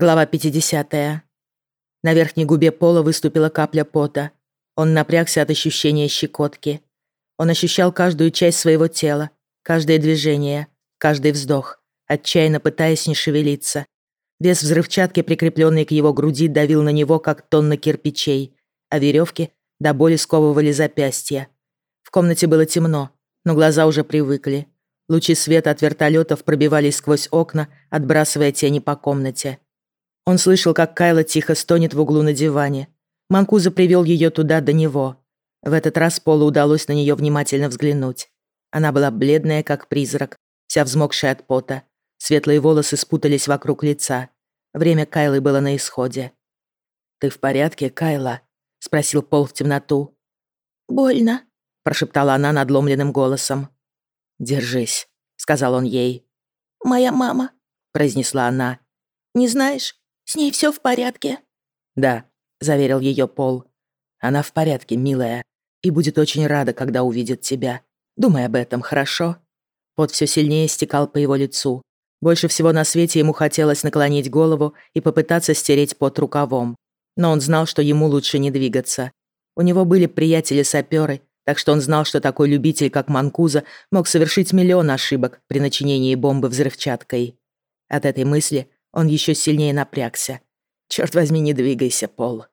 Глава 50. На верхней губе пола выступила капля пота. Он напрягся от ощущения щекотки. Он ощущал каждую часть своего тела, каждое движение, каждый вздох, отчаянно пытаясь не шевелиться. Вес взрывчатки, прикрепленный к его груди, давил на него, как тонна кирпичей, а веревки до боли сковывали запястья. В комнате было темно, но глаза уже привыкли. Лучи света от вертолетов пробивались сквозь окна, отбрасывая тени по комнате. Он слышал, как Кайла тихо стонет в углу на диване. Манкуза привел ее туда до него. В этот раз Полу удалось на нее внимательно взглянуть. Она была бледная, как призрак, вся взмокшая от пота. Светлые волосы спутались вокруг лица. Время Кайлы было на исходе. «Ты в порядке, Кайла?» — спросил Пол в темноту. «Больно», — прошептала она надломленным голосом. «Держись», — сказал он ей. «Моя мама», — произнесла она. «Не знаешь, с ней все в порядке?» «Да», — заверил ее Пол. «Она в порядке, милая, и будет очень рада, когда увидит тебя. Думай об этом, хорошо?» Пот все сильнее стекал по его лицу. Больше всего на свете ему хотелось наклонить голову и попытаться стереть пот рукавом. Но он знал, что ему лучше не двигаться. У него были приятели-саперы, так что он знал, что такой любитель, как Манкуза, мог совершить миллион ошибок при начинении бомбы взрывчаткой. От этой мысли он еще сильнее напрягся. «Черт возьми, не двигайся, Пол».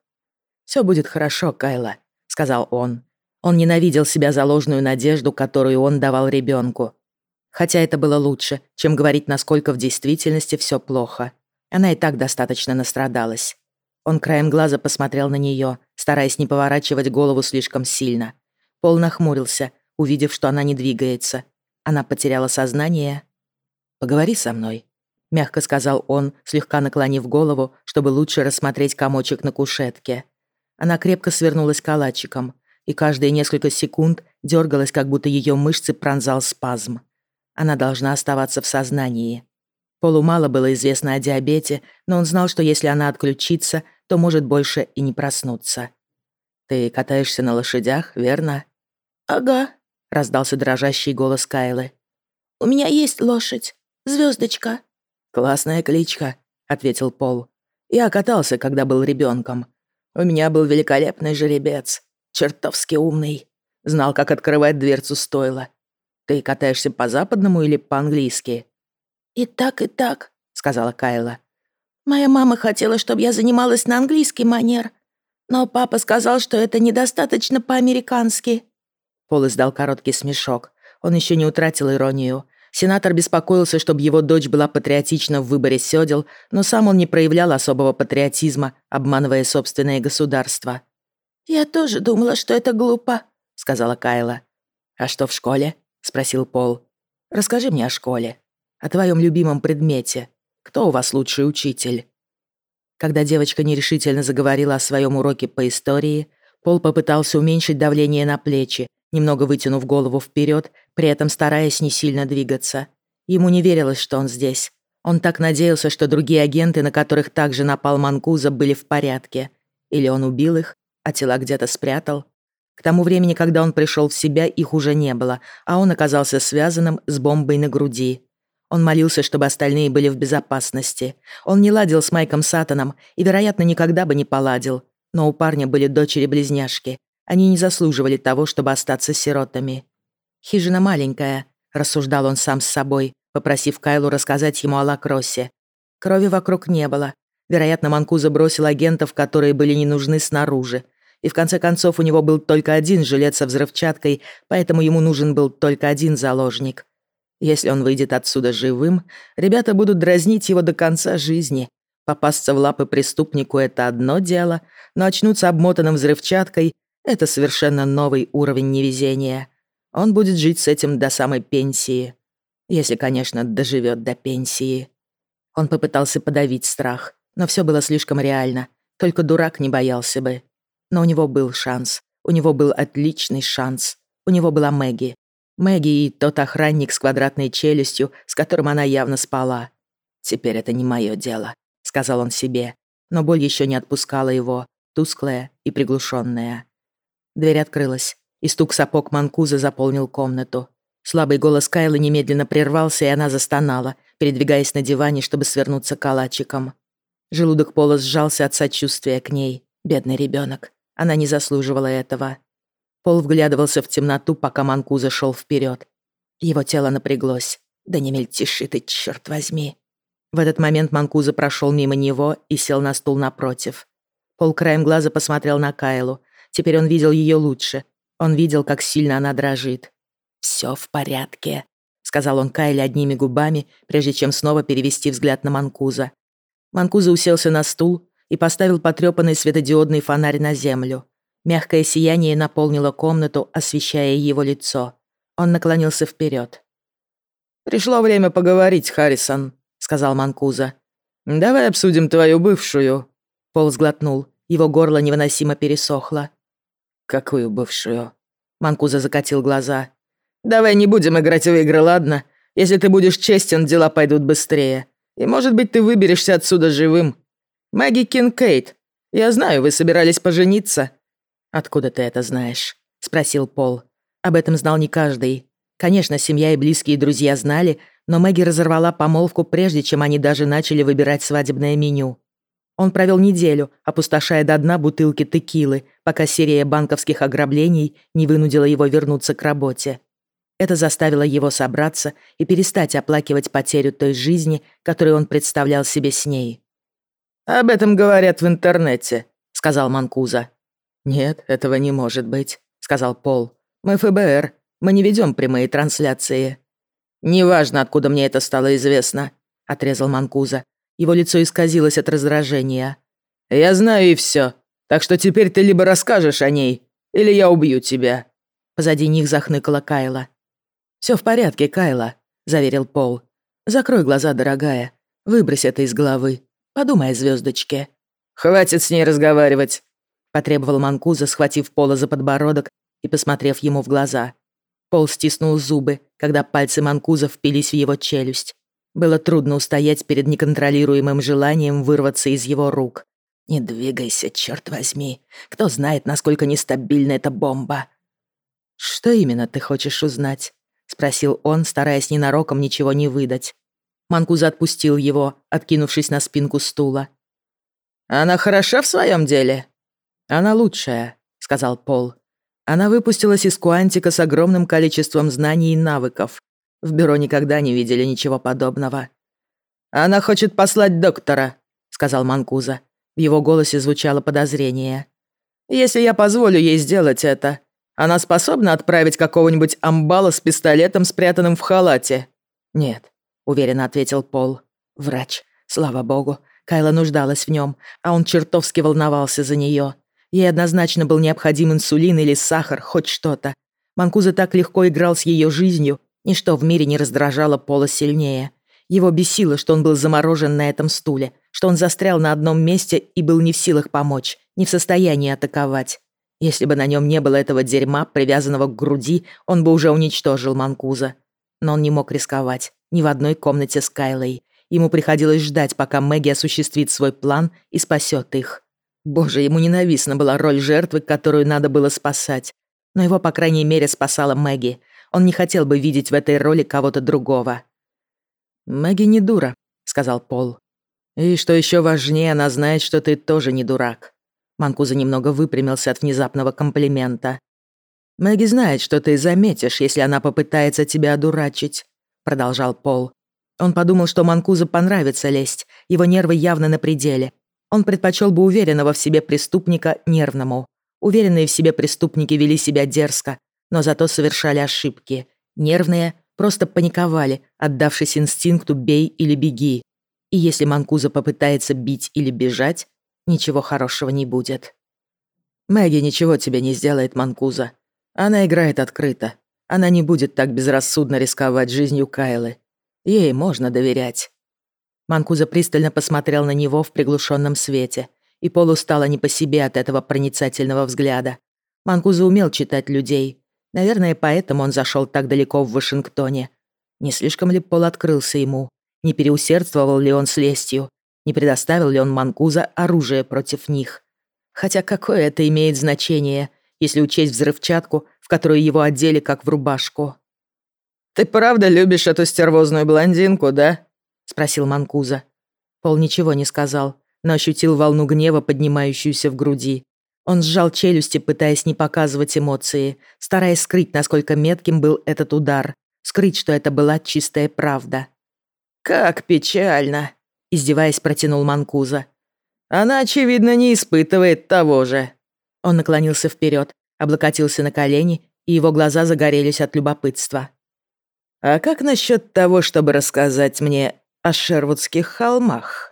«Все будет хорошо, Кайла», — сказал он. Он ненавидел себя за ложную надежду, которую он давал ребенку. Хотя это было лучше, чем говорить, насколько в действительности все плохо. Она и так достаточно настрадалась. Он краем глаза посмотрел на нее, стараясь не поворачивать голову слишком сильно. Пол нахмурился, увидев, что она не двигается. Она потеряла сознание. «Поговори со мной», — мягко сказал он, слегка наклонив голову, чтобы лучше рассмотреть комочек на кушетке. Она крепко свернулась калачиком, и каждые несколько секунд дергалась, как будто ее мышцы пронзал спазм. Она должна оставаться в сознании. Полу мало было известно о диабете, но он знал, что если она отключится, то может больше и не проснуться. «Ты катаешься на лошадях, верно?» «Ага», — раздался дрожащий голос Кайлы. «У меня есть лошадь. Звездочка. «Классная кличка», — ответил Пол. «Я катался, когда был ребенком. У меня был великолепный жеребец, чертовски умный. Знал, как открывать дверцу стойла. Ты катаешься по-западному или по-английски?» «И так, и так», — сказала Кайла. «Моя мама хотела, чтобы я занималась на английский манер, но папа сказал, что это недостаточно по-американски». Пол издал короткий смешок. Он еще не утратил иронию. Сенатор беспокоился, чтобы его дочь была патриотична в выборе сёдел, но сам он не проявлял особого патриотизма, обманывая собственное государство. «Я тоже думала, что это глупо», — сказала Кайла. «А что в школе?» — спросил Пол. «Расскажи мне о школе. О твоем любимом предмете. Кто у вас лучший учитель?» Когда девочка нерешительно заговорила о своем уроке по истории, Пол попытался уменьшить давление на плечи, немного вытянув голову вперед, при этом стараясь не сильно двигаться. Ему не верилось, что он здесь. Он так надеялся, что другие агенты, на которых также напал Манкуза, были в порядке. Или он убил их, а тела где-то спрятал. К тому времени, когда он пришел в себя, их уже не было, а он оказался связанным с бомбой на груди. Он молился, чтобы остальные были в безопасности. Он не ладил с Майком Сатаном и, вероятно, никогда бы не поладил. Но у парня были дочери-близняшки. Они не заслуживали того, чтобы остаться сиротами. «Хижина маленькая», — рассуждал он сам с собой, попросив Кайлу рассказать ему о Лакроссе. Крови вокруг не было. Вероятно, Манкуза бросил агентов, которые были не нужны снаружи. И в конце концов у него был только один жилет со взрывчаткой, поэтому ему нужен был только один заложник. Если он выйдет отсюда живым, ребята будут дразнить его до конца жизни. Попасться в лапы преступнику — это одно дело, но очнуться обмотанным взрывчаткой это совершенно новый уровень невезения. Он будет жить с этим до самой пенсии. Если, конечно, доживет до пенсии. Он попытался подавить страх, но все было слишком реально. Только дурак не боялся бы. Но у него был шанс. У него был отличный шанс. У него была Мэгги. Мэгги и тот охранник с квадратной челюстью, с которым она явно спала. «Теперь это не мое дело», — сказал он себе. Но боль еще не отпускала его, тусклая и приглушенная. Дверь открылась, и стук сапог Манкуза заполнил комнату. Слабый голос Кайлы немедленно прервался, и она застонала, передвигаясь на диване, чтобы свернуться калачиком. Желудок Пола сжался от сочувствия к ней. Бедный ребенок. Она не заслуживала этого. Пол вглядывался в темноту, пока Манкуза шел вперед. Его тело напряглось. «Да не мельтеши ты, черт возьми!» В этот момент Манкуза прошел мимо него и сел на стул напротив. Пол краем глаза посмотрел на Кайлу. Теперь он видел ее лучше. Он видел, как сильно она дрожит. «Все в порядке», — сказал он Кайле одними губами, прежде чем снова перевести взгляд на Манкуза. Манкуза уселся на стул и поставил потрепанный светодиодный фонарь на землю. Мягкое сияние наполнило комнату, освещая его лицо. Он наклонился вперед. «Пришло время поговорить, Харрисон», — сказал Манкуза. «Давай обсудим твою бывшую». Пол сглотнул. Его горло невыносимо пересохло. «Какую бывшую?» Манкуза закатил глаза. «Давай не будем играть в игры, ладно? Если ты будешь честен, дела пойдут быстрее. И, может быть, ты выберешься отсюда живым. Мэгги Кинкейт, я знаю, вы собирались пожениться. «Откуда ты это знаешь?» — спросил Пол. Об этом знал не каждый. Конечно, семья и близкие друзья знали, но Мэгги разорвала помолвку прежде, чем они даже начали выбирать свадебное меню. Он провел неделю, опустошая до дна бутылки текилы, пока серия банковских ограблений не вынудила его вернуться к работе. Это заставило его собраться и перестать оплакивать потерю той жизни, которую он представлял себе с ней. «Об этом говорят в интернете», — сказал Манкуза. «Нет, этого не может быть», — сказал Пол. «Мы ФБР. Мы не ведем прямые трансляции». «Неважно, откуда мне это стало известно», — отрезал Манкуза. Его лицо исказилось от раздражения. «Я знаю и все. Так что теперь ты либо расскажешь о ней, или я убью тебя». Позади них захныкала Кайла. «Все в порядке, Кайла», — заверил Пол. «Закрой глаза, дорогая. Выбрось это из головы. Подумай о звездочке». «Хватит с ней разговаривать потребовал Манкуза, схватив Пола за подбородок и посмотрев ему в глаза. Пол стиснул зубы, когда пальцы Манкуза впились в его челюсть. Было трудно устоять перед неконтролируемым желанием вырваться из его рук. «Не двигайся, черт возьми. Кто знает, насколько нестабильна эта бомба». «Что именно ты хочешь узнать?» — спросил он, стараясь ненароком ничего не выдать. Манкуза отпустил его, откинувшись на спинку стула. «Она хороша в своем деле?» «Она лучшая», — сказал Пол. Она выпустилась из Куантика с огромным количеством знаний и навыков. В бюро никогда не видели ничего подобного. «Она хочет послать доктора», — сказал Манкуза. В его голосе звучало подозрение. «Если я позволю ей сделать это, она способна отправить какого-нибудь амбала с пистолетом, спрятанным в халате?» «Нет», — уверенно ответил Пол. «Врач, слава богу, Кайла нуждалась в нем, а он чертовски волновался за нее. Ей однозначно был необходим инсулин или сахар, хоть что-то. Манкуза так легко играл с ее жизнью, ничто в мире не раздражало Пола сильнее. Его бесило, что он был заморожен на этом стуле, что он застрял на одном месте и был не в силах помочь, не в состоянии атаковать. Если бы на нем не было этого дерьма, привязанного к груди, он бы уже уничтожил Манкуза. Но он не мог рисковать, ни в одной комнате с Кайлой. Ему приходилось ждать, пока Мэгги осуществит свой план и спасет их. Боже, ему ненавистна была роль жертвы, которую надо было спасать. Но его, по крайней мере, спасала Мэгги. Он не хотел бы видеть в этой роли кого-то другого. «Мэгги не дура», — сказал Пол. «И что еще важнее, она знает, что ты тоже не дурак». Манкуза немного выпрямился от внезапного комплимента. «Мэгги знает, что ты заметишь, если она попытается тебя одурачить», — продолжал Пол. Он подумал, что Манкуза понравится лезть, его нервы явно на пределе, он предпочел бы уверенного в себе преступника нервному. Уверенные в себе преступники вели себя дерзко, но зато совершали ошибки. Нервные просто паниковали, отдавшись инстинкту «бей или беги». И если Манкуза попытается бить или бежать, ничего хорошего не будет. Мэгги ничего тебе не сделает, Манкуза. Она играет открыто. Она не будет так безрассудно рисковать жизнью Кайлы. Ей можно доверять. Манкуза пристально посмотрел на него в приглушенном свете, и Полу стало не по себе от этого проницательного взгляда. Манкуза умел читать людей. Наверное, поэтому он зашел так далеко в Вашингтоне. Не слишком ли Пол открылся ему? Не переусердствовал ли он с лестью? Не предоставил ли он Манкуза оружие против них? Хотя какое это имеет значение, если учесть взрывчатку, в которую его одели как в рубашку? «Ты правда любишь эту стервозную блондинку, да?» — спросил Манкуза. Пол ничего не сказал. но ощутил волну гнева, поднимающуюся в груди. Он сжал челюсти, пытаясь не показывать эмоции, стараясь скрыть, насколько метким был этот удар, скрыть, что это была чистая правда. «Как печально!» — издеваясь, протянул Манкуза. «Она, очевидно, не испытывает того же». Он наклонился вперед, облокотился на колени, и его глаза загорелись от любопытства. «А как насчет того, чтобы рассказать мне о Шервудских холмах?»